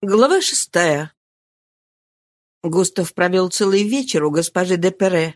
Глава шестая. Густав провел целый вечер у госпожи де Пере.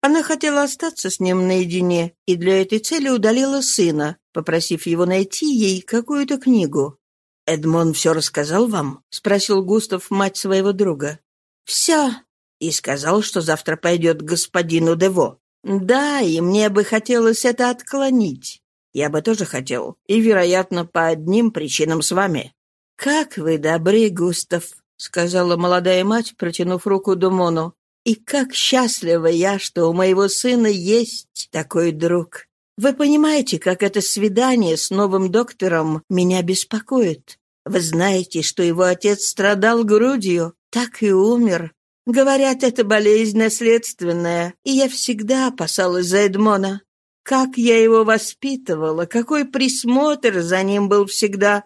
Она хотела остаться с ним наедине и для этой цели удалила сына, попросив его найти ей какую-то книгу. «Эдмон все рассказал вам?» — спросил Густав мать своего друга. «Все». И сказал, что завтра пойдет к господину Дево. «Да, и мне бы хотелось это отклонить. Я бы тоже хотел, и, вероятно, по одним причинам с вами. «Как вы добры, Густав», — сказала молодая мать, протянув руку Думону. «И как счастлива я, что у моего сына есть такой друг. Вы понимаете, как это свидание с новым доктором меня беспокоит? Вы знаете, что его отец страдал грудью, так и умер. Говорят, это болезнь наследственная, и я всегда опасалась за Эдмона. Как я его воспитывала, какой присмотр за ним был всегда.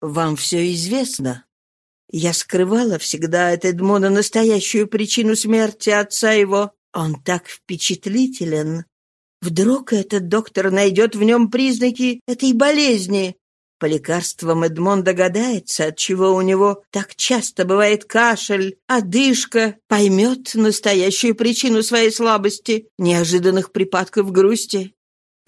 Вам все известно. Я скрывала всегда от Эдмона настоящую причину смерти отца его. Он так впечатлителен. Вдруг этот доктор найдет в нем признаки этой болезни. По лекарствам Эдмон догадается, от чего у него так часто бывает кашель, одышка, поймет настоящую причину своей слабости, неожиданных припадков грусти.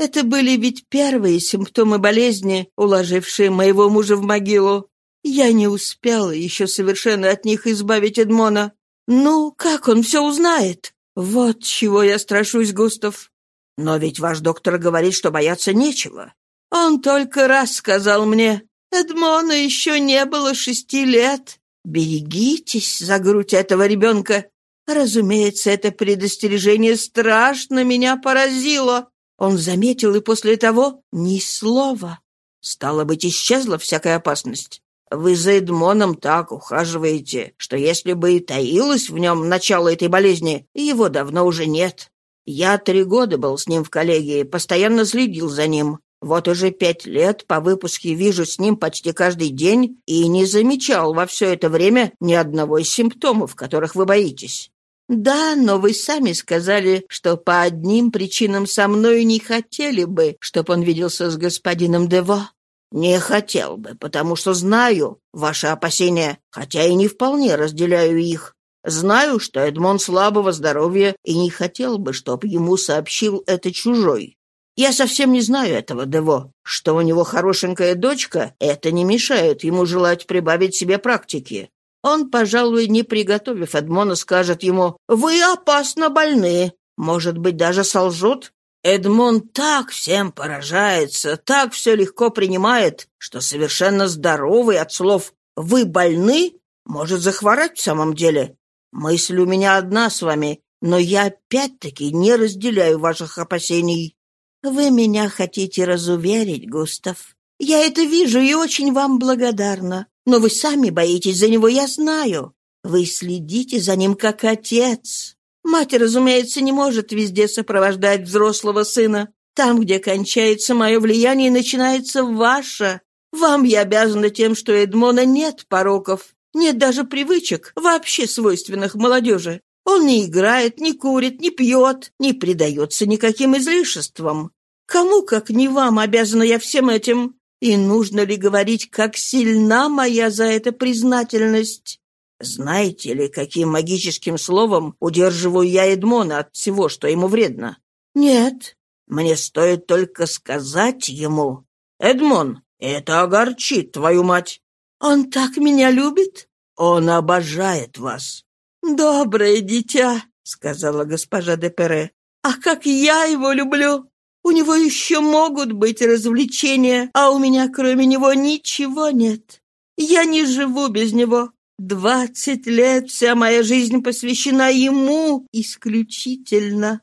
Это были ведь первые симптомы болезни, уложившие моего мужа в могилу. Я не успела еще совершенно от них избавить Эдмона. Ну, как он все узнает? Вот чего я страшусь, Густав. Но ведь ваш доктор говорит, что бояться нечего. Он только раз сказал мне, Эдмона еще не было шести лет. Берегитесь за грудь этого ребенка. Разумеется, это предостережение страшно меня поразило. Он заметил и после того ни слова. Стало быть, исчезла всякая опасность. Вы за Эдмоном так ухаживаете, что если бы и таилось в нем начало этой болезни, его давно уже нет. Я три года был с ним в коллегии, постоянно следил за ним. Вот уже пять лет по выпуске вижу с ним почти каждый день и не замечал во все это время ни одного из симптомов, которых вы боитесь. «Да, но вы сами сказали, что по одним причинам со мной не хотели бы, чтобы он виделся с господином Дево». «Не хотел бы, потому что знаю ваши опасения, хотя и не вполне разделяю их. Знаю, что Эдмон слабого здоровья и не хотел бы, чтобы ему сообщил это чужой. Я совсем не знаю этого Дево. Что у него хорошенькая дочка, это не мешает ему желать прибавить себе практики. Он, пожалуй, не приготовив Эдмона, скажет ему «Вы опасно больны». Может быть, даже солжет. Эдмон так всем поражается, так все легко принимает, что совершенно здоровый от слов «Вы больны» может захворать в самом деле. Мысль у меня одна с вами, но я опять-таки не разделяю ваших опасений. Вы меня хотите разуверить, Густав. Я это вижу и очень вам благодарна. Но вы сами боитесь за него, я знаю. Вы следите за ним как отец. Мать, разумеется, не может везде сопровождать взрослого сына. Там, где кончается мое влияние, начинается ваше. Вам я обязана тем, что Эдмона нет пороков, нет даже привычек, вообще свойственных молодежи. Он не играет, не курит, не пьет, не предается никаким излишествам. Кому, как не вам, обязана я всем этим? И нужно ли говорить, как сильна моя за это признательность? Знаете ли, каким магическим словом удерживаю я Эдмона от всего, что ему вредно? Нет. Мне стоит только сказать ему. Эдмон, это огорчит твою мать. Он так меня любит? Он обожает вас. Доброе дитя, сказала госпожа де Пере. А как я его люблю! У него еще могут быть развлечения, а у меня кроме него ничего нет. Я не живу без него. Двадцать лет вся моя жизнь посвящена ему исключительно.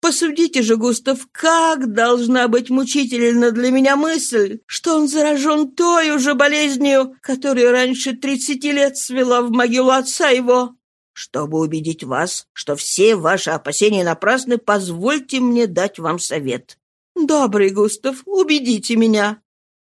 Посудите же, Густав, как должна быть мучительна для меня мысль, что он заражен той уже болезнью, которую раньше тридцати лет свела в могилу отца его. Чтобы убедить вас, что все ваши опасения напрасны, позвольте мне дать вам совет. Добрый Густав, убедите меня.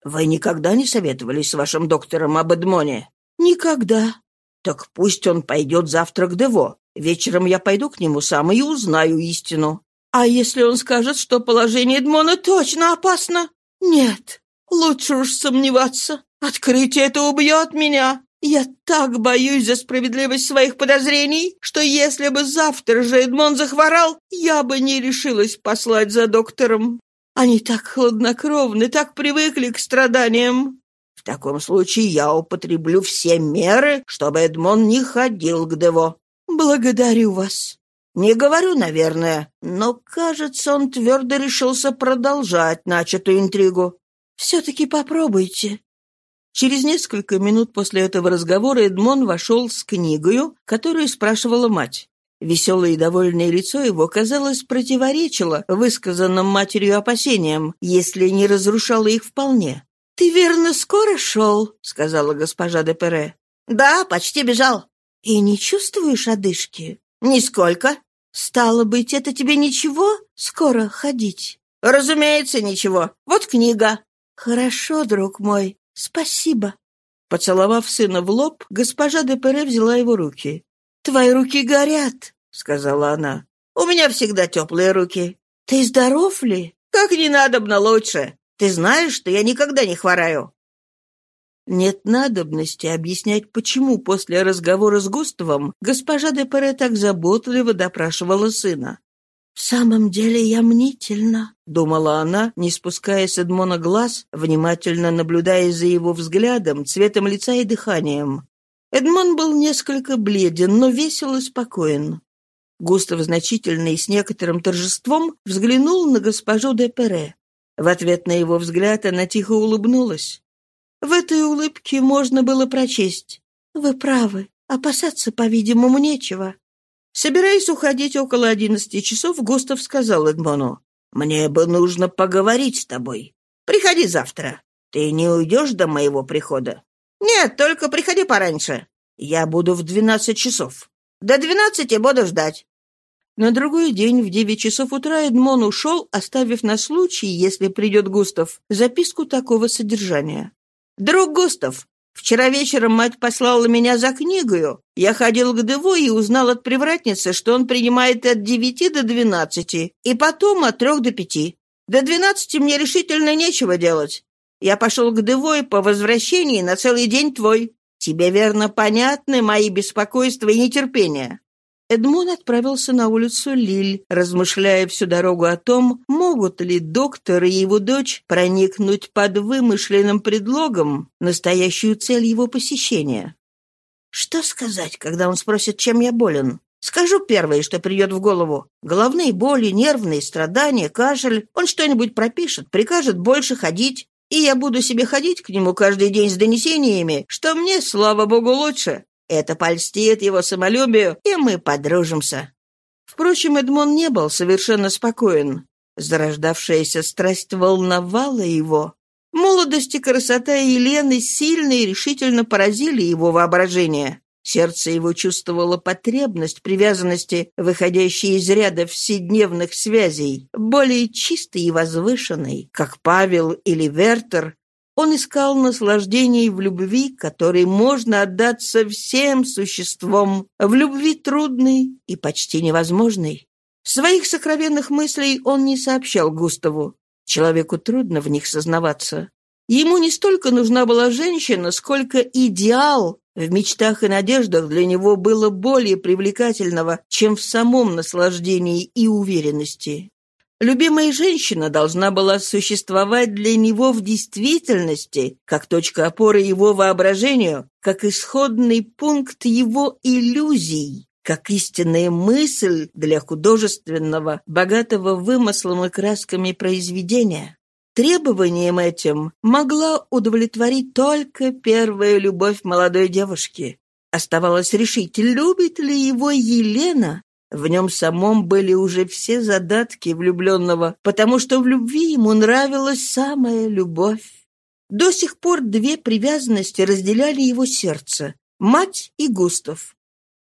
Вы никогда не советовались с вашим доктором об Эдмоне? Никогда. Так пусть он пойдет завтра к Дево. Вечером я пойду к нему сам и узнаю истину. А если он скажет, что положение Эдмона точно опасно? Нет, лучше уж сомневаться. Открытие это убьет меня. Я так боюсь за справедливость своих подозрений, что если бы завтра же Эдмон захворал, я бы не решилась послать за доктором. Они так хладнокровны, так привыкли к страданиям. В таком случае я употреблю все меры, чтобы Эдмон не ходил к Дево. Благодарю вас. Не говорю, наверное, но, кажется, он твердо решился продолжать начатую интригу. Все-таки попробуйте. Через несколько минут после этого разговора Эдмон вошел с книгою, которую спрашивала мать. Веселое и довольное лицо его, казалось, противоречило высказанным матерью опасениям, если не разрушало их вполне. «Ты, верно, скоро шел?» — сказала госпожа де Пере. «Да, почти бежал». «И не чувствуешь одышки?» «Нисколько». «Стало быть, это тебе ничего? Скоро ходить?» «Разумеется, ничего. Вот книга». «Хорошо, друг мой. «Спасибо». Поцеловав сына в лоб, госпожа де Пере взяла его руки. «Твои руки горят», — сказала она. «У меня всегда теплые руки». «Ты здоров ли?» «Как не надобно лучше. Ты знаешь, что я никогда не хвораю». Нет надобности объяснять, почему после разговора с Густавом госпожа де Пере так заботливо допрашивала сына. «В самом деле я мнительна», — думала она, не спуская с Эдмона глаз, внимательно наблюдая за его взглядом, цветом лица и дыханием. Эдмон был несколько бледен, но весел и спокоен. Густав значительно и с некоторым торжеством взглянул на госпожу де Пере. В ответ на его взгляд она тихо улыбнулась. В этой улыбке можно было прочесть. «Вы правы, опасаться, по-видимому, нечего. Собираясь уходить около одиннадцати часов, Густав сказал Эдмону, «Мне бы нужно поговорить с тобой. Приходи завтра. Ты не уйдешь до моего прихода?» «Нет, только приходи пораньше. Я буду в двенадцать часов. До двенадцати буду ждать». На другой день в девять часов утра Эдмон ушел, оставив на случай, если придет Густав, записку такого содержания. «Друг Густав, Вчера вечером мать послала меня за книгою. Я ходил к Дево и узнал от привратницы, что он принимает от девяти до двенадцати, и потом от трех до пяти. До двенадцати мне решительно нечего делать. Я пошел к Дево и по возвращении на целый день твой. Тебе, верно, понятны мои беспокойства и нетерпения. Эдмон отправился на улицу Лиль, размышляя всю дорогу о том, могут ли доктор и его дочь проникнуть под вымышленным предлогом настоящую цель его посещения. Что сказать, когда он спросит, чем я болен? Скажу первое, что придет в голову. Головные боли, нервные страдания, кашель. Он что-нибудь пропишет, прикажет больше ходить. И я буду себе ходить к нему каждый день с донесениями, что мне, слава богу, лучше. Это польстит его самолюбию, и мы подружимся». Впрочем, Эдмон не был совершенно спокоен. Зарождавшаяся страсть волновала его. Молодость и красота Елены сильно и решительно поразили его воображение. Сердце его чувствовало потребность привязанности, выходящей из ряда вседневных связей, более чистой и возвышенной, как Павел или Вертер, он искал наслаждений в любви, которой можно отдаться всем существом, в любви трудной и почти невозможной. Своих сокровенных мыслей он не сообщал Густаву. Человеку трудно в них сознаваться. Ему не столько нужна была женщина, сколько идеал. В мечтах и надеждах для него было более привлекательного, чем в самом наслаждении и уверенности. Любимая женщина должна была существовать для него в действительности, как точка опоры его воображению, как исходный пункт его иллюзий, как истинная мысль для художественного, богатого вымыслом и красками произведения. Требованием этим могла удовлетворить только первая любовь молодой девушки. Оставалось решить, любит ли его Елена в нем самом были уже все задатки влюбленного, потому что в любви ему нравилась самая любовь. До сих пор две привязанности разделяли его сердце — мать и Густав.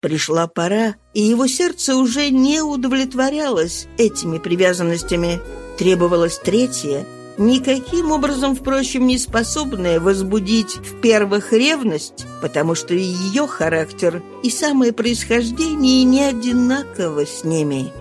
Пришла пора, и его сердце уже не удовлетворялось этими привязанностями. Требовалась третья, никаким образом, впрочем, не способная возбудить в первых ревность, потому что и ее характер, и самое происхождение не одинаково с ними.